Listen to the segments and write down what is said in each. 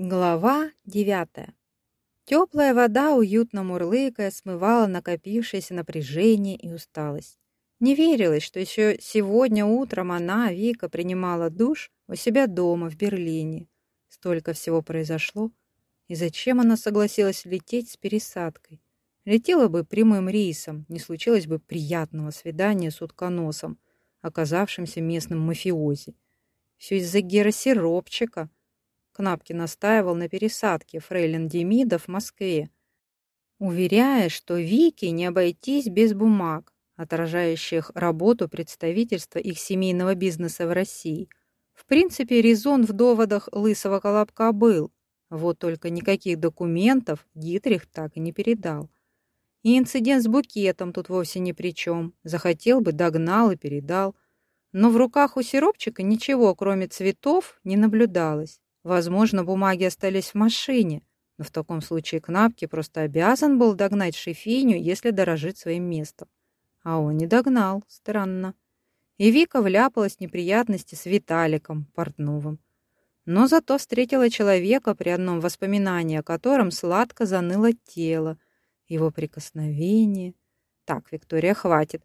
Глава девятая. Теплая вода, уютно мурлыкая, смывала накопившееся напряжение и усталость. Не верилось, что еще сегодня утром она, Вика, принимала душ у себя дома в Берлине. Столько всего произошло. И зачем она согласилась лететь с пересадкой? Летела бы прямым рейсом, не случилось бы приятного свидания с утконосом, оказавшимся местным мафиози. Все из-за Гера Сиропчика — Кнапки настаивал на пересадке фрейлин Демида в Москве, уверяя, что Вики не обойтись без бумаг, отражающих работу представительства их семейного бизнеса в России. В принципе, резон в доводах лысого колобка был, вот только никаких документов Дитрих так и не передал. И инцидент с букетом тут вовсе ни при чем. Захотел бы, догнал и передал. Но в руках у сиропчика ничего, кроме цветов, не наблюдалось. Возможно, бумаги остались в машине, но в таком случае Кнапки просто обязан был догнать Шефиню, если дорожит своим местом. А он не догнал, странно. И Вика вляпалась в неприятности с Виталиком Портновым. Но зато встретила человека, при одном воспоминании о котором сладко заныло тело, его прикосновение. Так, Виктория, хватит.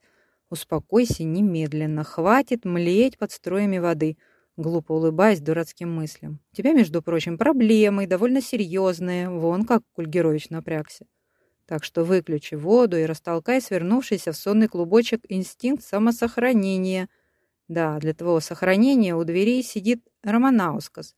Успокойся немедленно. Хватит млеть под строями воды — глупо улыбаясь дурацким мыслям. «У тебя, между прочим, проблемы, довольно серьезные. Вон как Кульгерович напрягся. Так что выключи воду и растолкай свернувшийся в сонный клубочек инстинкт самосохранения. Да, для твоего сохранения у дверей сидит Романаускас,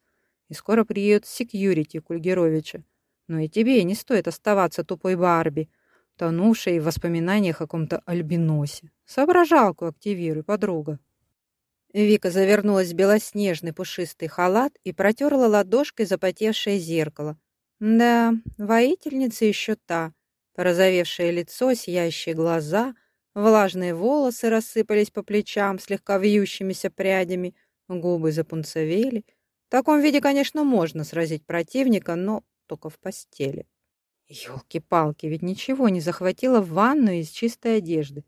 и скоро приедет секьюрити Кульгеровича. Но и тебе не стоит оставаться тупой Барби, тонувшей в воспоминаниях о каком-то альбиносе. Соображалку активируй, подруга». Вика завернулась в белоснежный пушистый халат и протерла ладошкой запотевшее зеркало. Да, воительница еще та. Порозовевшее лицо, сияющие глаза, влажные волосы рассыпались по плечам слегка вьющимися прядями, губы запунцовели. В таком виде, конечно, можно сразить противника, но только в постели. Ёлки-палки, ведь ничего не захватила в ванную из чистой одежды.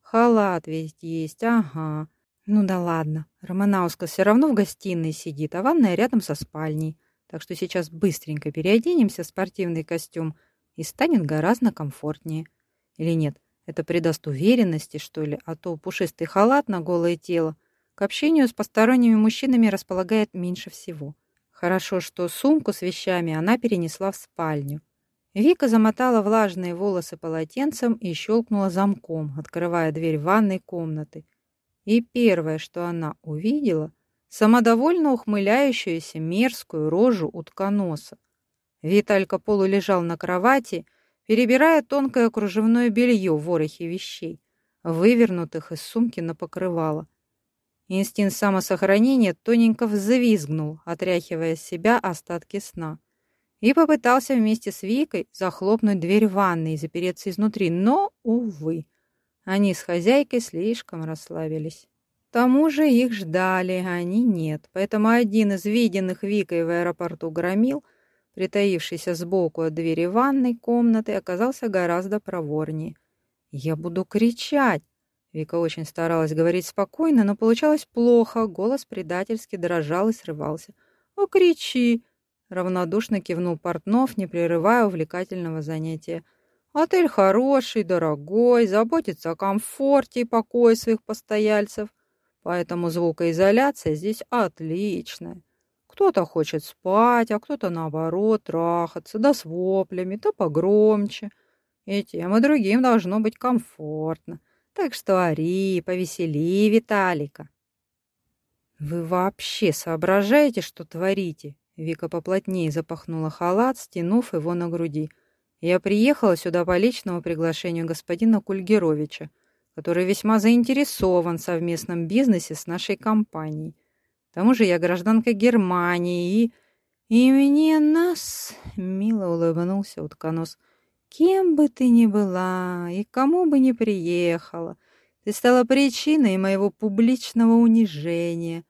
Халат весь есть, ага. Ну да ладно, Романауска все равно в гостиной сидит, а ванная рядом со спальней. Так что сейчас быстренько переоденемся в спортивный костюм и станет гораздо комфортнее. Или нет, это придаст уверенности, что ли, а то пушистый халат на голое тело к общению с посторонними мужчинами располагает меньше всего. Хорошо, что сумку с вещами она перенесла в спальню. Вика замотала влажные волосы полотенцем и щелкнула замком, открывая дверь ванной комнаты. И первое, что она увидела, самодовольно ухмыляющуюся мерзкую рожу утконоса. Виталька полулежал на кровати, перебирая тонкое кружевное белье в ворохе вещей, вывернутых из сумки на покрывало. Инстинкт самосохранения тоненько взвизгнул, отряхивая с себя остатки сна, и попытался вместе с Викой захлопнуть дверь ванной и запереться изнутри, но, увы, они с хозяйкой слишком расслабились. К тому же их ждали, а они нет. Поэтому один из виденных Викой в аэропорту громил, притаившийся сбоку от двери ванной комнаты, оказался гораздо проворнее. «Я буду кричать!» Вика очень старалась говорить спокойно, но получалось плохо. Голос предательски дрожал и срывался. «О, кричи!» Равнодушно кивнул Портнов, не прерывая увлекательного занятия. Отель хороший, дорогой, заботится о комфорте и покое своих постояльцев, поэтому звукоизоляция здесь отличная. Кто-то хочет спать, а кто-то, наоборот, трахаться, да с воплями, то погромче. И тем и другим должно быть комфортно. Так что ори, повесели Виталика. «Вы вообще соображаете, что творите?» Вика поплотнее запахнула халат, стянув его на груди – я приехала сюда по личному приглашению господина Кульгеровича, который весьма заинтересован в совместном бизнесе с нашей компанией. К тому же я гражданка Германии и... И мне нас, мило улыбнулся утконос, кем бы ты ни была и кому бы ни приехала, ты стала причиной моего публичного унижения,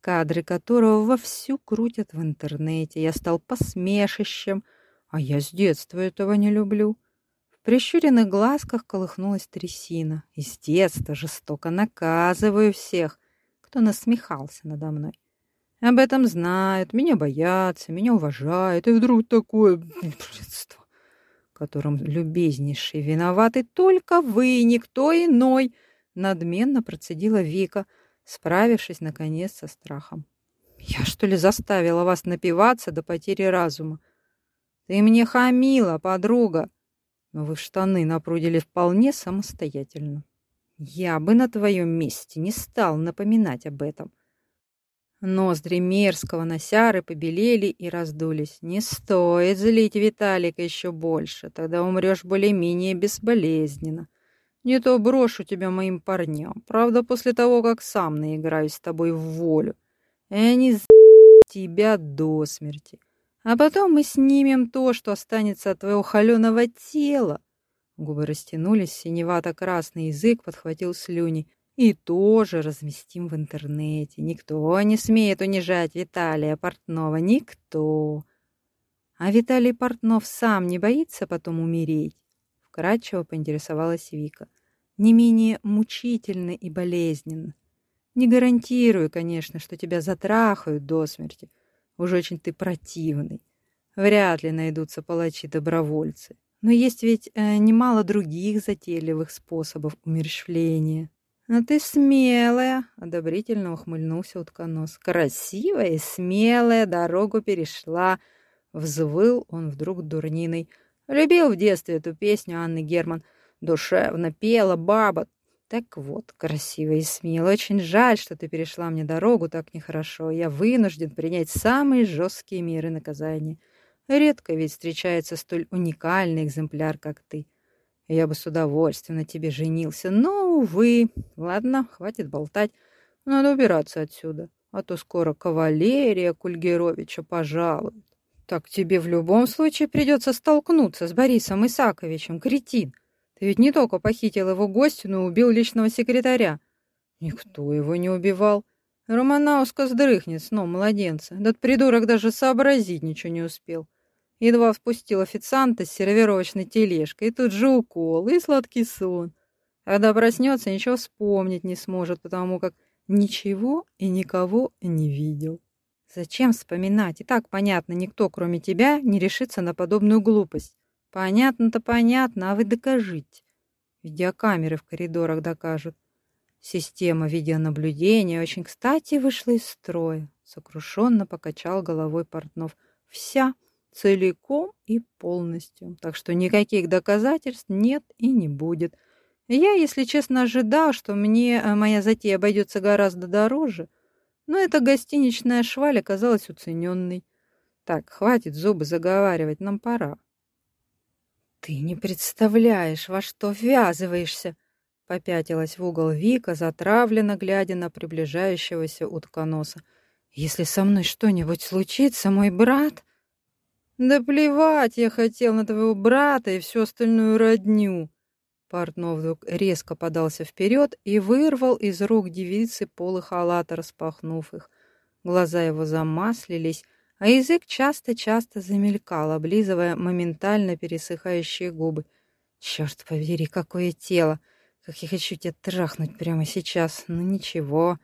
кадры которого вовсю крутят в интернете. Я стал посмешищем, а я с детства этого не люблю. В прищуренных глазках колыхнулась трясина. И с детства жестоко наказываю всех, кто насмехался надо мной. Об этом знают, меня боятся, меня уважают, и вдруг такое блядство, которым любезнейший виноваты только вы, никто иной, надменно процедила Вика, справившись наконец со страхом. Я что ли заставила вас напиваться до потери разума? Ты мне хамила, подруга, но вы штаны напрудили вполне самостоятельно. Я бы на твоем месте не стал напоминать об этом. Ноздри мерзкого носяры побелели и раздулись. Не стоит злить Виталика еще больше, тогда умрешь более-менее безболезненно. Не то брошу тебя моим парням, правда, после того, как сам наиграюсь с тобой в волю. И они тебя до смерти. А потом мы снимем то, что останется от твоего холеного тела. Губы растянулись, синевато-красный язык подхватил слюни и тоже разместим в интернете. Никто не смеет унижать Виталия Портнова, никто. А Виталий Портнов сам не боится потом умереть? Вкратчиво поинтересовалась Вика. Не менее мучительно и болезненно. Не гарантирую, конечно, что тебя затрахают до смерти. Уж очень ты противный. Вряд ли найдутся палачи-добровольцы. Но есть ведь э, немало других затейливых способов умерщвления. «А ты смелая!» — одобрительно ухмыльнулся утконос. «Красивая и смелая, дорогу перешла!» Взвыл он вдруг дурниной. Любил в детстве эту песню Анны Герман. Душевно пела баба. Так вот, красивая и смелая. Очень жаль, что ты перешла мне дорогу так нехорошо. Я вынужден принять самые жесткие меры наказания. Редко ведь встречается столь уникальный экземпляр, как ты. Я бы с удовольствием на тебе женился, но, увы. Ладно, хватит болтать. Надо убираться отсюда, а то скоро кавалерия Кульгеровича пожалует. Так тебе в любом случае придется столкнуться с Борисом Исаковичем, кретин. Ты ведь не только похитил его гостю, но убил личного секретаря. Никто его не убивал. Романауска сдрыхнет сном младенца. Этот придурок даже сообразить ничего не успел. Едва впустил официанта с сервировочной тележкой, и тут же укол, и сладкий сон. Когда проснется, ничего вспомнить не сможет, потому как ничего и никого не видел. Зачем вспоминать? И так понятно, никто, кроме тебя, не решится на подобную глупость. Понятно-то понятно, а вы докажите. Видеокамеры в коридорах докажут. Система видеонаблюдения очень кстати вышла из строя. Сокрушенно покачал головой Портнов. Вся целиком и полностью. Так что никаких доказательств нет и не будет. Я, если честно, ожидал, что мне э, моя затея обойдется гораздо дороже, но эта гостиничная шваль оказалась уцененной. Так, хватит зубы заговаривать, нам пора. Ты не представляешь, во что ввязываешься, попятилась в угол Вика, затравленно глядя на приближающегося утконоса. Если со мной что-нибудь случится, мой брат... Да плевать я хотел на твоего брата и всю остальную родню. Портнов вдруг резко подался вперед и вырвал из рук девицы полы халата, распахнув их. Глаза его замаслились, а язык часто-часто замелькал, облизывая моментально пересыхающие губы. Черт побери, какое тело! Как я хочу тебя трахнуть прямо сейчас. Ну ничего.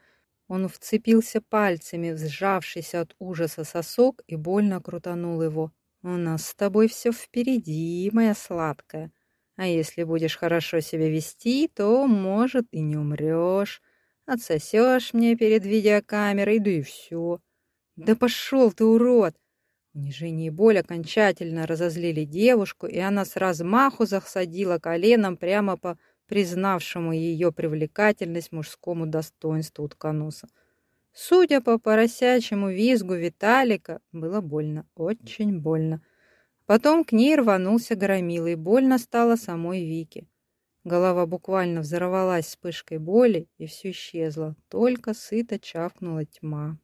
Он вцепился пальцами сжавшийся от ужаса сосок и больно крутанул его. У нас с тобой все впереди, моя сладкая. А если будешь хорошо себя вести, то, может, и не умрешь. Отсосешь мне перед видеокамерой, да и все. Да пошел ты, урод! Унижение и боль окончательно разозлили девушку, и она с размаху засадила коленом прямо по признавшему ее привлекательность мужскому достоинству утконоса. Судя по поросячьему визгу Виталика, было больно, очень больно. Потом к ней рванулся громила, и больно стало самой Вике. Голова буквально взорвалась вспышкой боли, и все исчезло, только сыто чавкнула тьма.